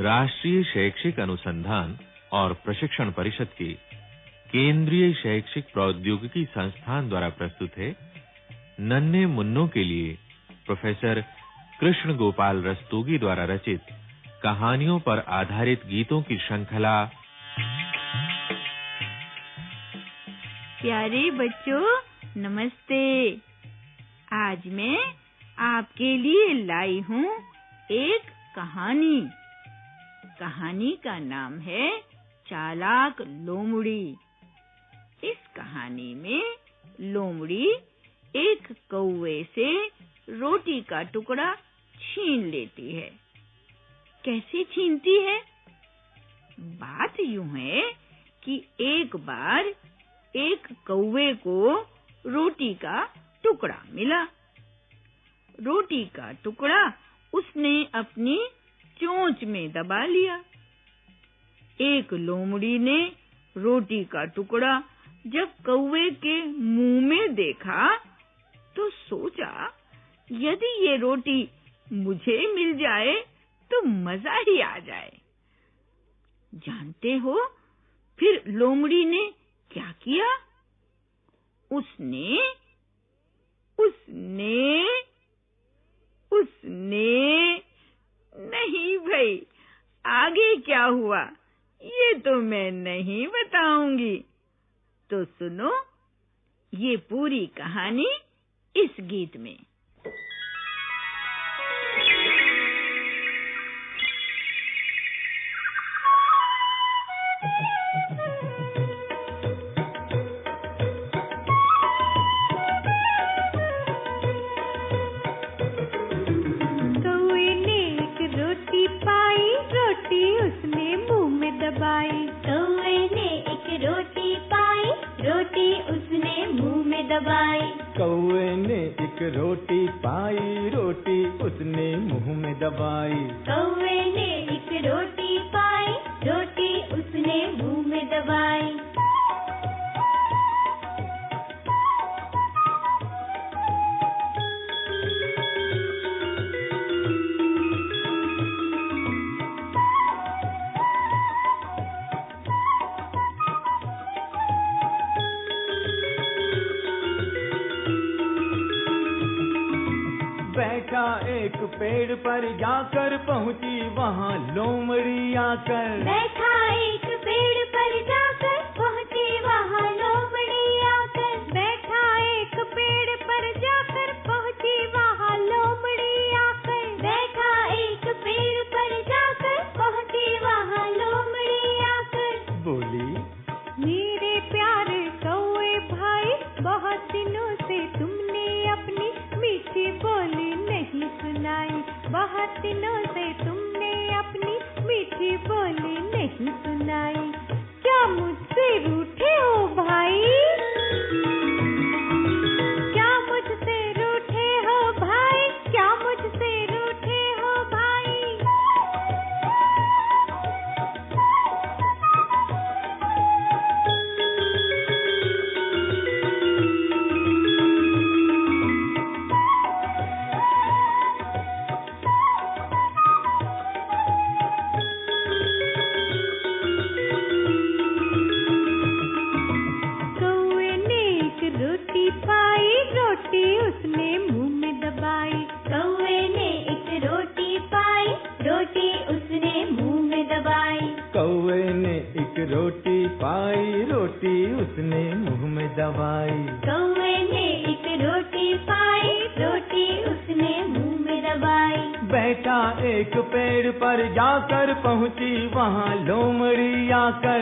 राष्ट्रीय शैक्षिक अनुसंधान और प्रशिक्षण परिषद के केंद्रीय शैक्षिक प्रौद्योगिकी संस्थान द्वारा प्रस्तुत है नन्हे मुन्नों के लिए प्रोफेसर कृष्ण गोपाल रस्तोगी द्वारा रचित कहानियों पर आधारित गीतों की श्रृंखला। प्यारे बच्चों, नमस्ते। आज मैं आपके लिए लाई हूँ एक कहानी। कहानी का नाम है चालाक लोमड़ी। इस कहानी में लोमड़ी एक कौवे से रोटी का टुकड़ा छीन लेती है। कैसे छीनती है? बात यूँ है कि एक बार एक कौवे को रोटी का टुकड़ा मिला। रोटी का टुकड़ा उसने अपनी चोंच में दबा लिया। एक लोमड़ी ने रोटी का टुकड़ा जब कौवे के मुँह में देखा तो सोचा यदि ये रोटी मुझे मिल जाए तो मज़ा ही आ जाए। जानते हो, फिर लोमड़ी ने क्या किया? उसने उसने उसने, नहीं भाई, आगे क्या हुआ? ये तो मैं नहीं बताऊँगी। तो सुनो, ये पूरी कहानी इस गीत में। रोटी पाई रोटी उसने मुँह में दबाई। कौए पेड़ पर जाकर पहुँची वहाँ लोमड़ी आकर बैठा रोटी पाई रोटी उसने मुँह में दबाई। कौवे ने एक रोटी पाई रोटी उसने मुँह में दबाई। बैठा एक पेड़ पर जाकर पहुँची वहाँ लोमड़ी आकर।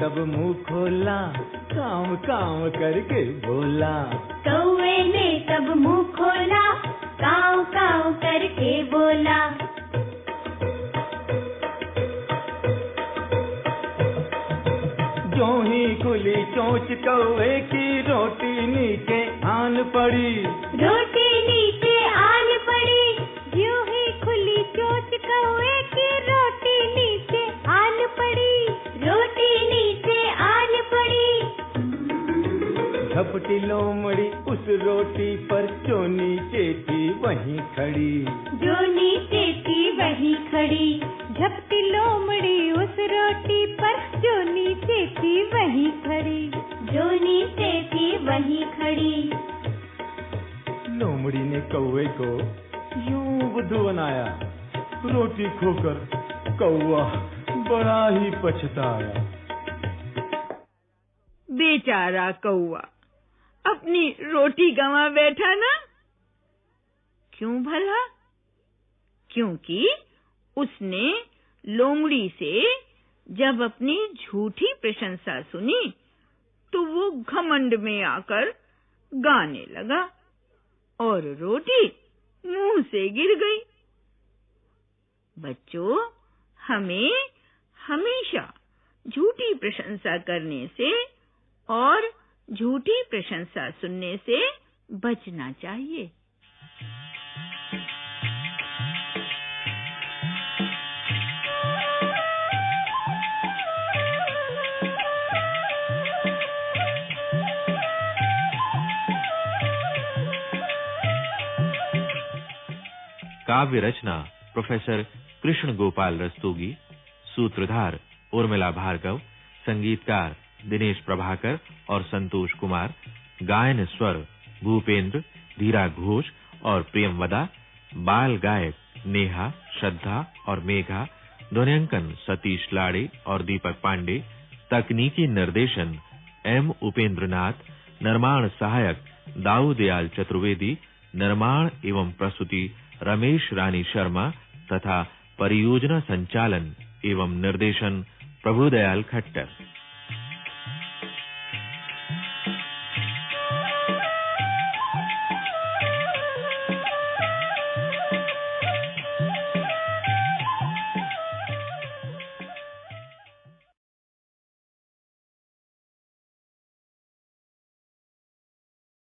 तब मुँह खोला काम काम करके बोला। कौए ने तब मुँह खोला काव काव करके बोला। जो ही खुली चोंच कौए की रोटी नीचे आन पड़ी। रोटी नीचे आन पड़ी यूँ ही खुली चोच कौए झपटी लोमड़ी उस रोटी पर जो नीचे थी वहीं खड़ी। जो नीचे थी वही खड़ी झपटी लोमड़ी उस रोटी पर जो नीचे थी वही खड़ी। जो नीचे थी वही खड़ी। लोमड़ी ने कौए को यूँ बुद्धू बनाया रोटी खोकर कौआ बड़ा ही पछताया। बेचारा कौआ अपनी रोटी गंवा बैठा ना? क्यों भला? क्योंकि उसने लोमड़ी से जब अपनी झूठी प्रशंसा सुनी तो वो घमंड में आकर गाने लगा और रोटी मुँह से गिर गई। बच्चों, हमें हमेशा झूठी प्रशंसा करने से और झूठी प्रशंसा सुनने से बचना चाहिए। काव्य रचना प्रोफेसर कृष्ण गोपाल रस्तोगी, सूत्रधार उर्मिला भार्गव, संगीतकार दिनेश प्रभाकर और संतोष कुमार, गायन स्वर भूपेंद्र, धीरा घोष और प्रियमवदा बाल गायक नेहा, श्रद्धा और मेघा, ध्वनियांकन सतीश लाड़े और दीपक पांडे, तकनीकी निर्देशन एम उपेंद्रनाथ, निर्माण सहायक दाऊदयाल चतुर्वेदी, निर्माण एवं प्रस्तुति रमेश रानी शर्मा तथा परियोजना संचालन एवं निर्देशन प्रभुदयाल खट्टर।